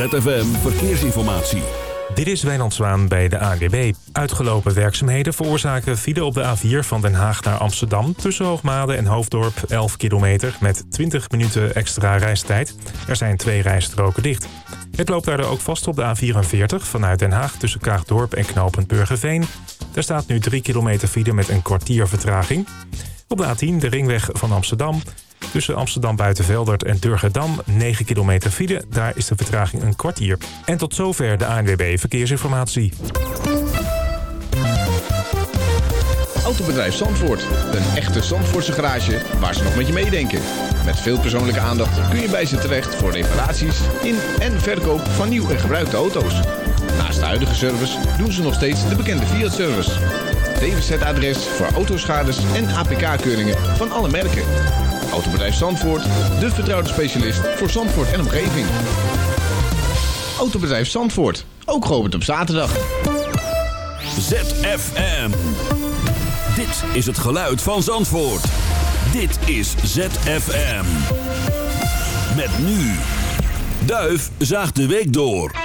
ZFM Verkeersinformatie. Dit is Wijnand Zwaan bij de ANWB. Uitgelopen werkzaamheden veroorzaken file op de A4 van Den Haag naar Amsterdam... tussen Hoogmade en Hoofddorp 11 kilometer met 20 minuten extra reistijd. Er zijn twee rijstroken dicht. Het loopt daardoor ook vast op de A44 vanuit Den Haag... tussen Kaagdorp en Knopend Burgerveen. Er staat nu 3 kilometer file met een kwartier vertraging. Op de A10 de ringweg van Amsterdam... Tussen Amsterdam Buitenveldert en Durgedam 9 kilometer file. Daar is de vertraging een kwartier. En tot zover de ANWB Verkeersinformatie. Autobedrijf Zandvoort. Een echte Zandvoortse garage waar ze nog met je meedenken. Met veel persoonlijke aandacht kun je bij ze terecht voor reparaties in en verkoop van nieuw en gebruikte auto's. Naast de huidige service doen ze nog steeds de bekende Fiat-service. DWZ-adres voor autoschades en APK-keuringen van alle merken. Autobedrijf Zandvoort, de vertrouwde specialist voor Zandvoort en omgeving. Autobedrijf Zandvoort, ook geopend op zaterdag. ZFM. Dit is het geluid van Zandvoort. Dit is ZFM. Met nu. Duif zaagt de week door.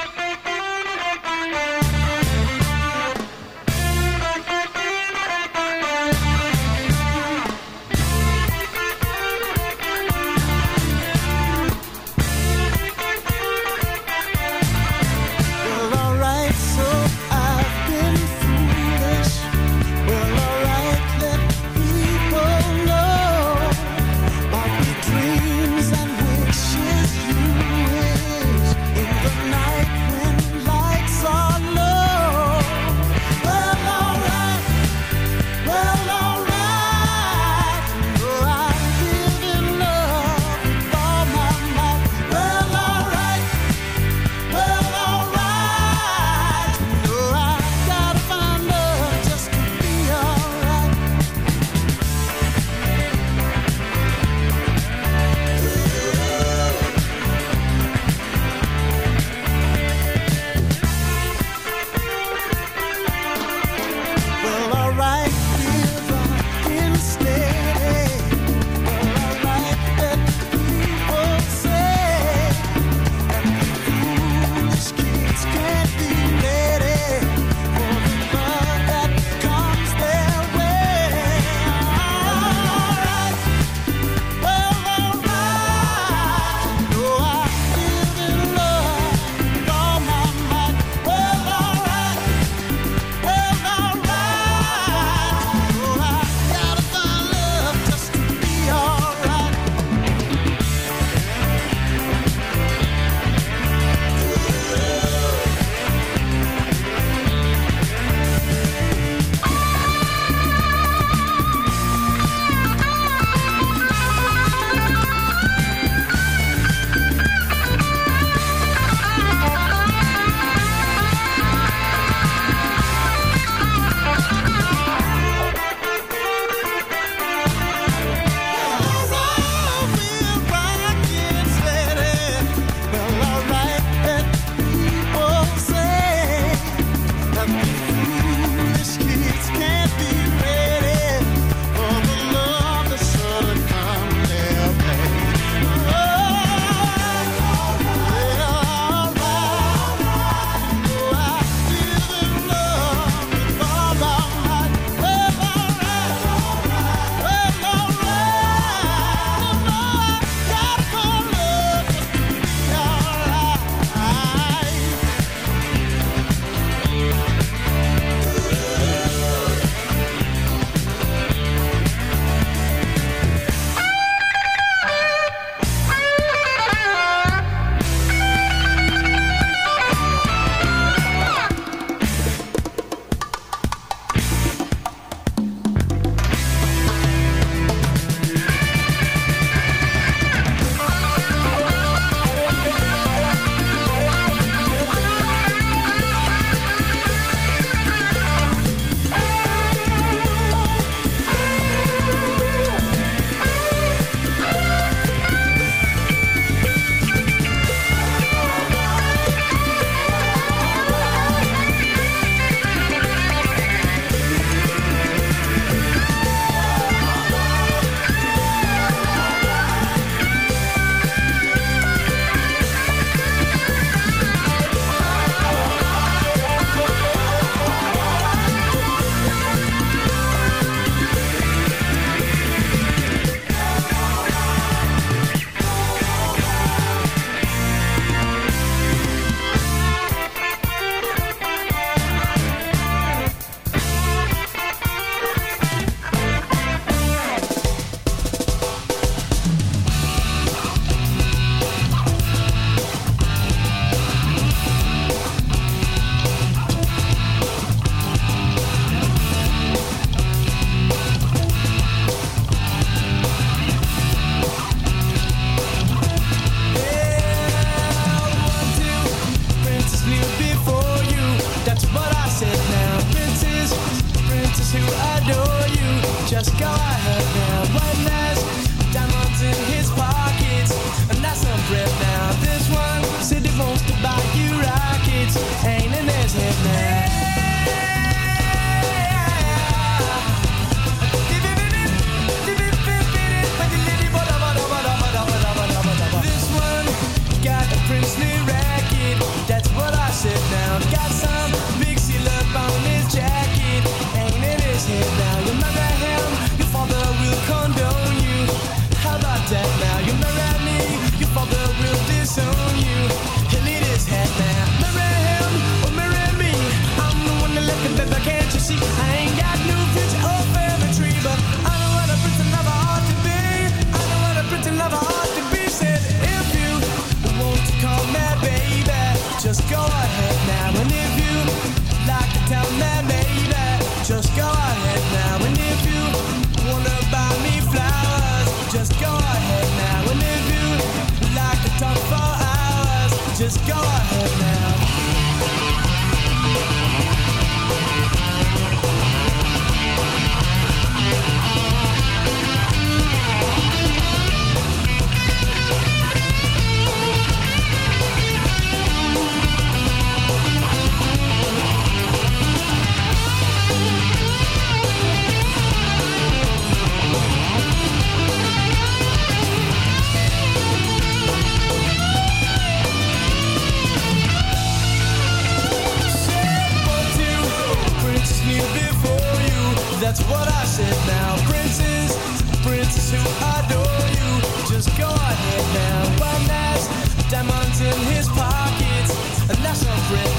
that's what I said now. Princess, princess who adore you, just go ahead now. One has diamonds in his pockets, and that's a friend.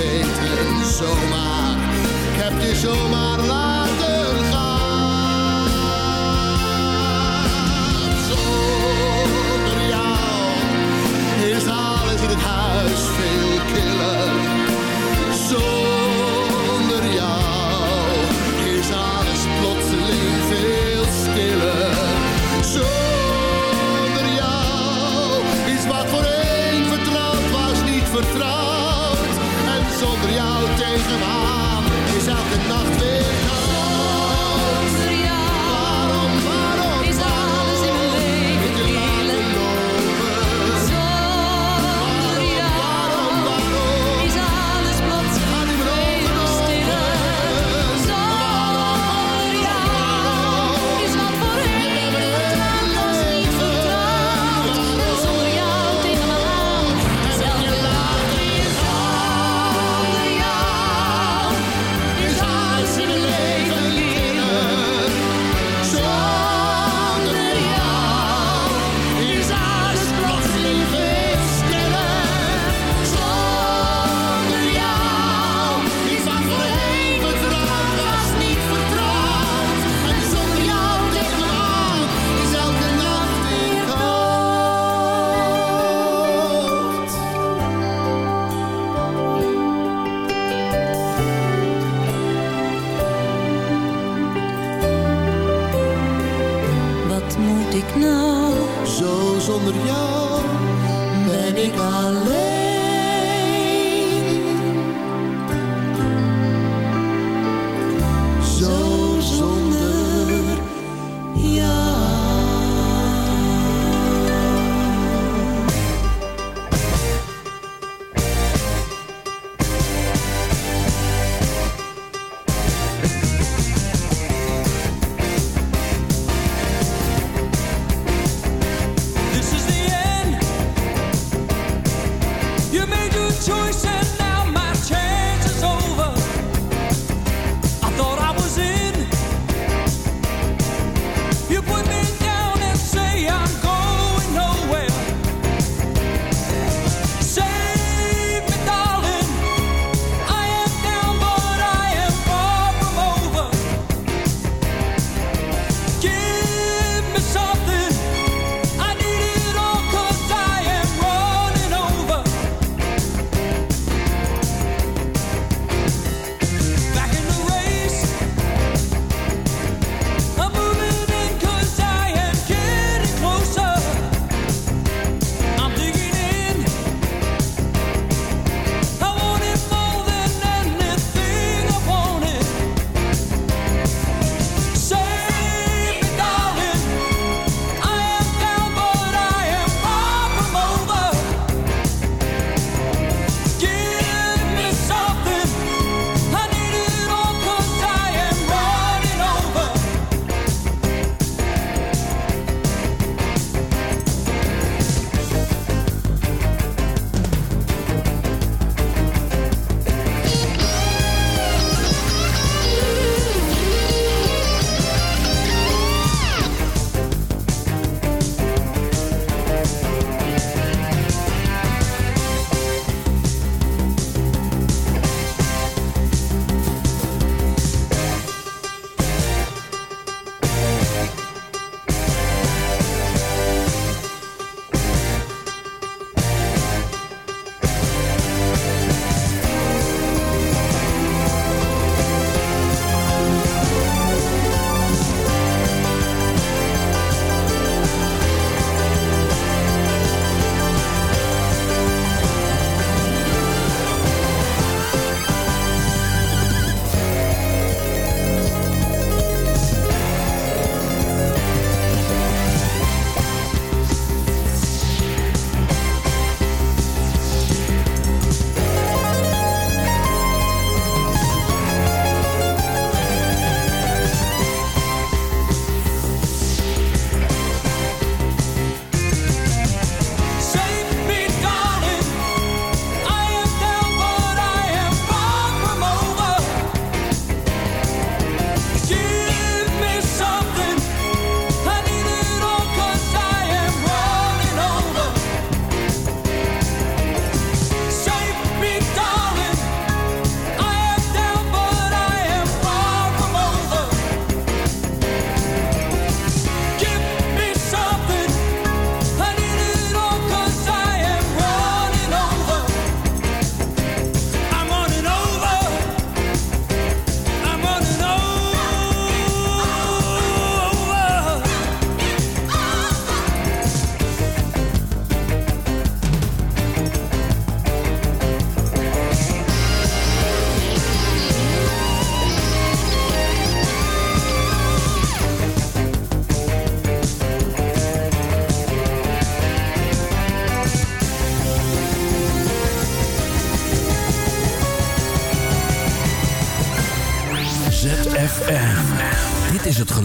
dichtgesmeten. Zomaar, ik heb je zomaar laten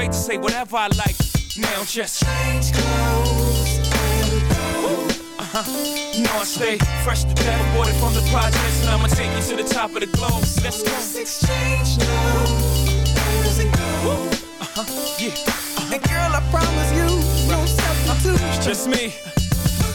I need the space to say whatever I like. Now just change clothes Uh-huh. You know I stay fresh to death, aborted from the projects, and I'ma take you to the top of the globe. Let's go. exchange now. Uh-huh. Yeah. And girl, I promise you, no substitute. It's just me.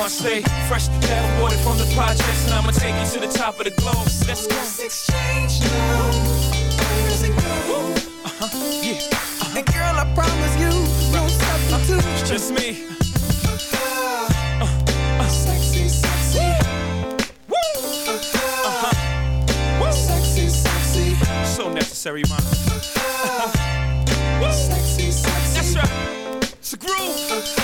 on stay fresh to death, water from the projects, and I'ma take you to the top of the globe. Let's go. Let's exchange now. where's it go? Uh-huh. Yeah. Uh -huh. And girl, I promise you, no substitute. It's just me. Uh, sexy, sexy. Woo! -huh. Uh Woo! Sexy, sexy. So necessary, man. Sexy, sexy. That's right. It's a groove.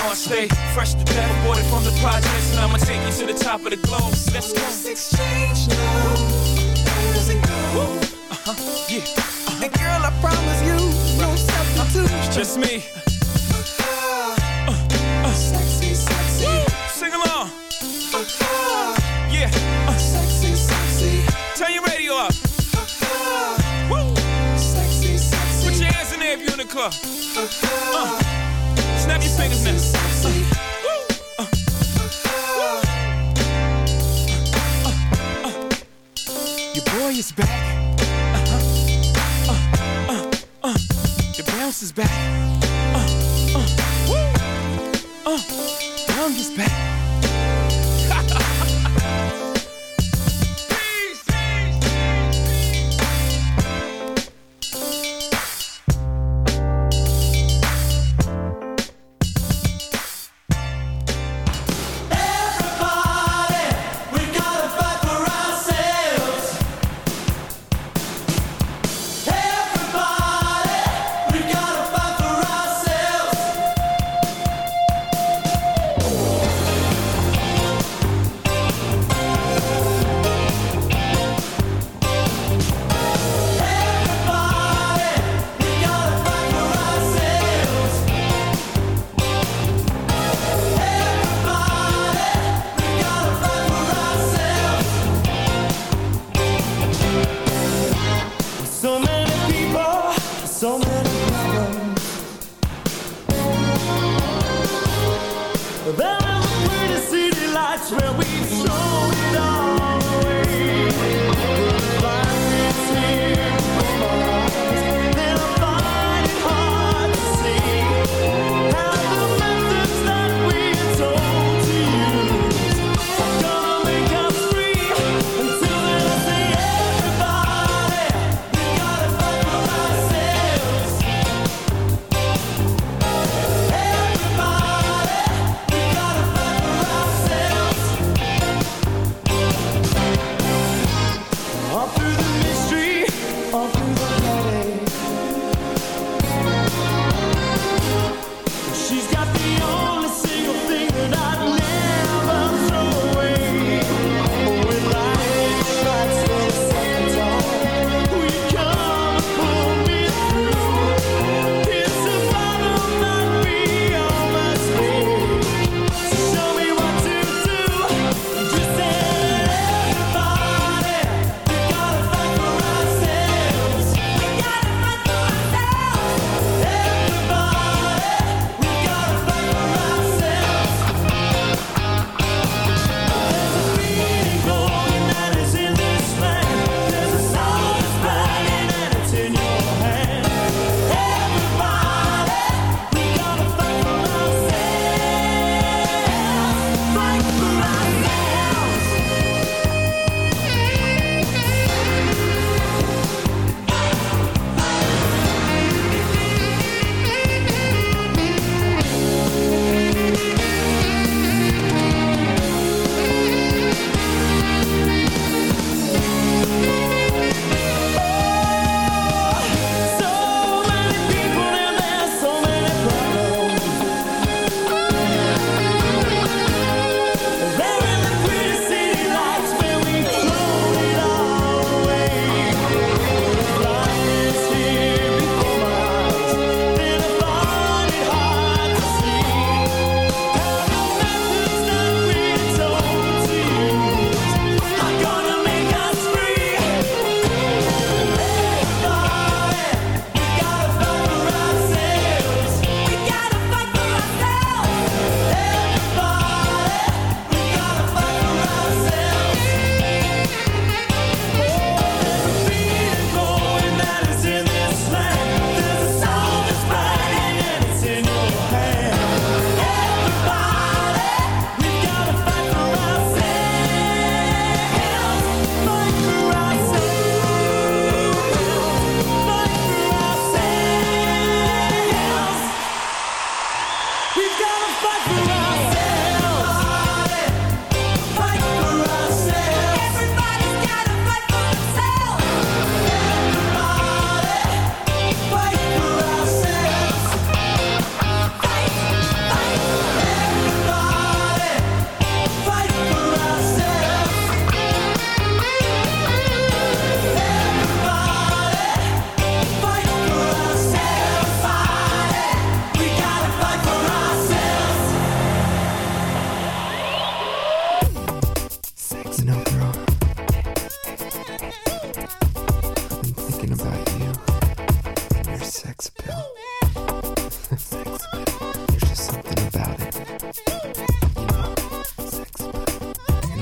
Know I stay fresh to death, aborted from the projects, and I'ma take you to the top of the globe. Let's go. Let's exchange now. Uh-huh, yeah. Uh-huh. And girl, I promise you, no substitute. Just me. Uh, uh, Sexy, sexy. Sing along. Yeah. Uh, Sexy, sexy. turn your radio up. Woo. Sexy, sexy. Put your hands in there if you're in the club. Uh, snap your fingers now. Boy is back. Uh, uh. The bounce is back. There is a pretty city lights where we show it all.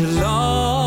For much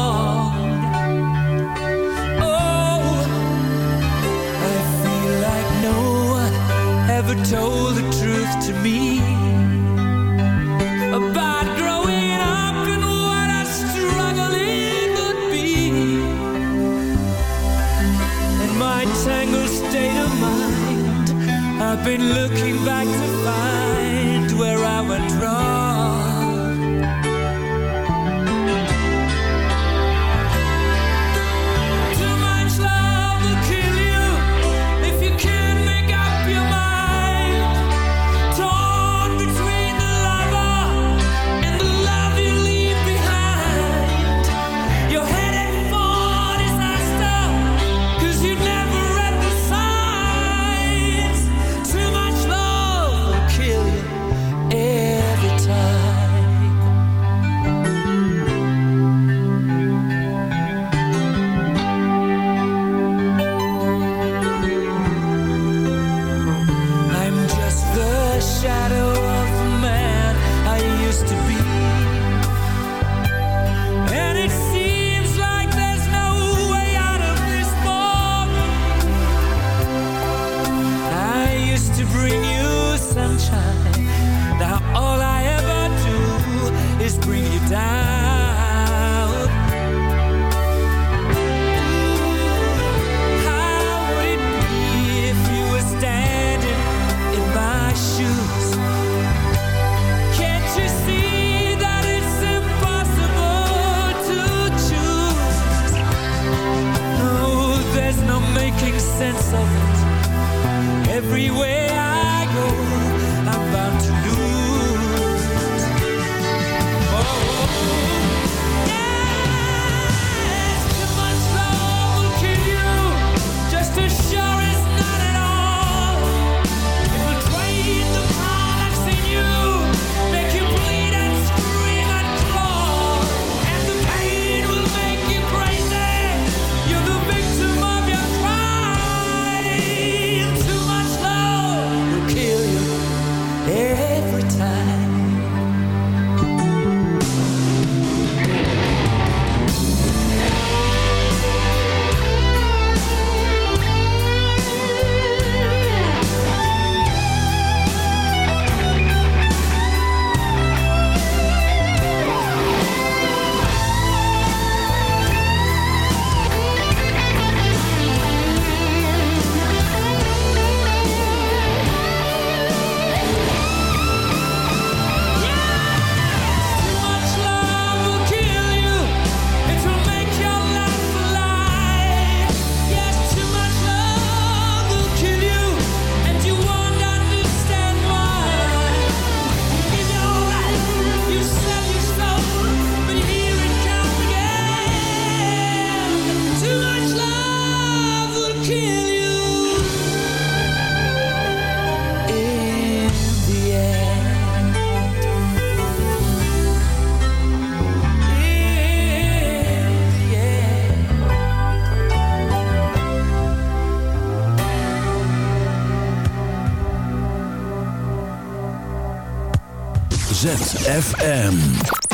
ZFM.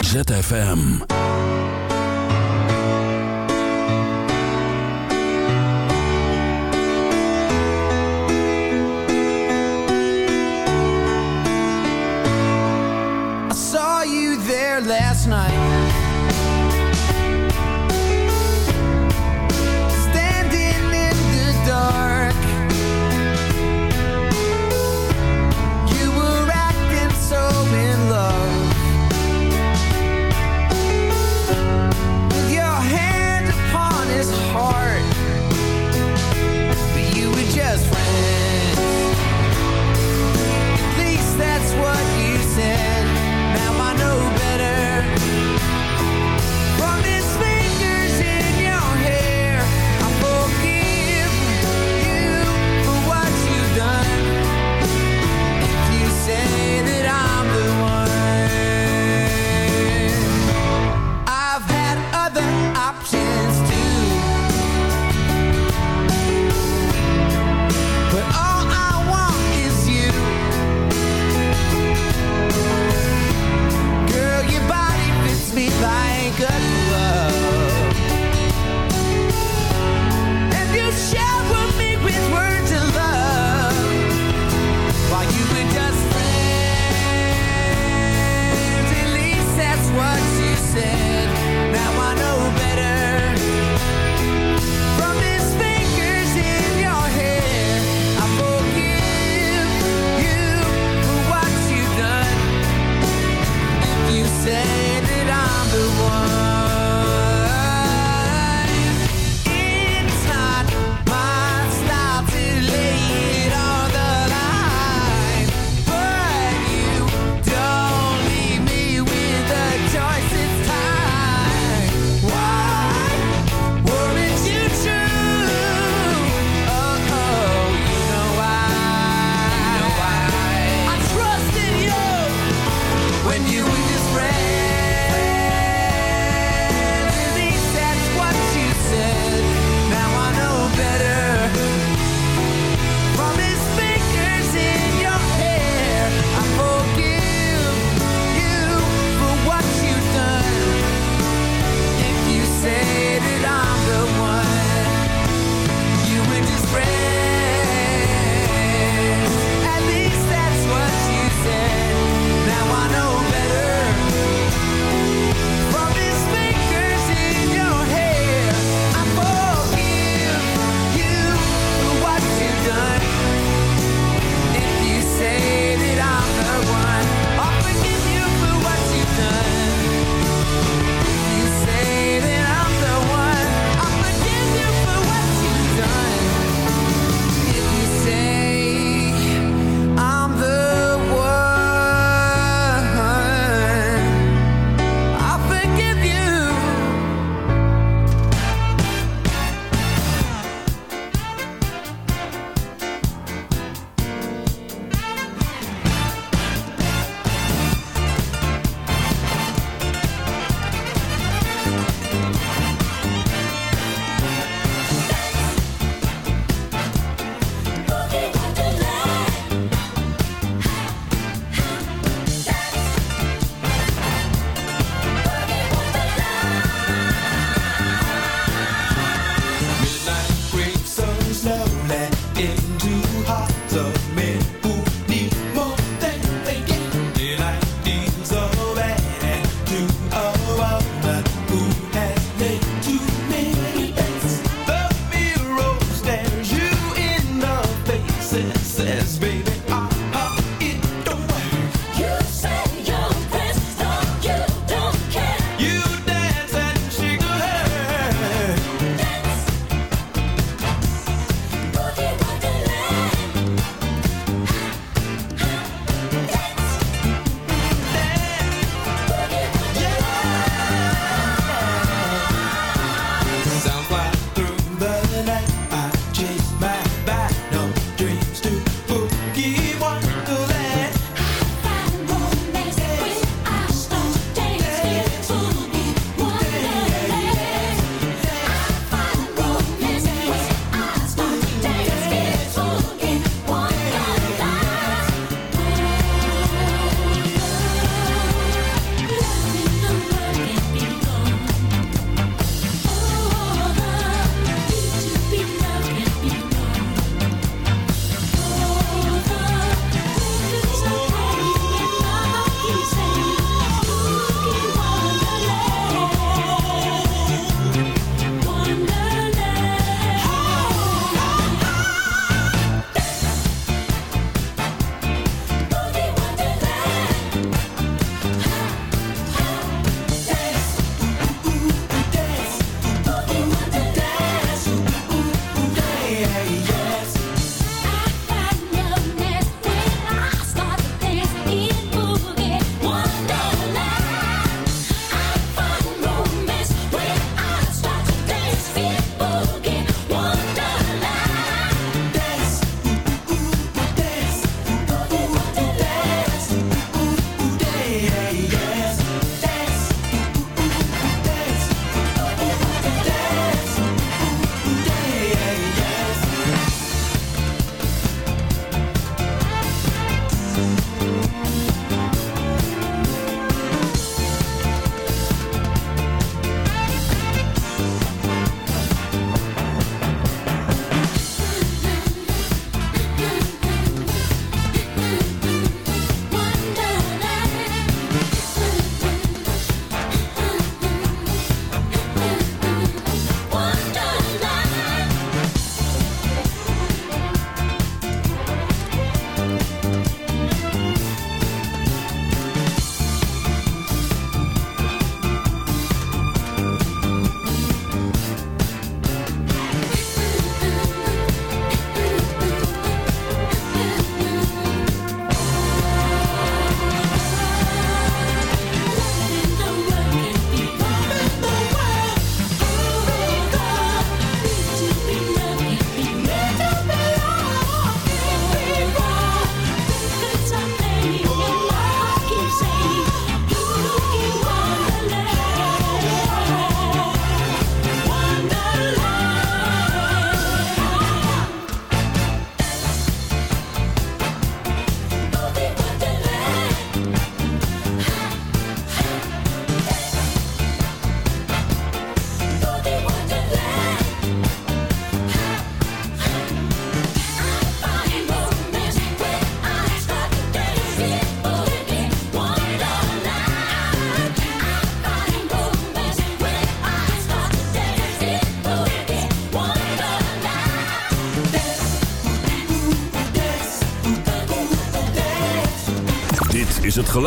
ZFM.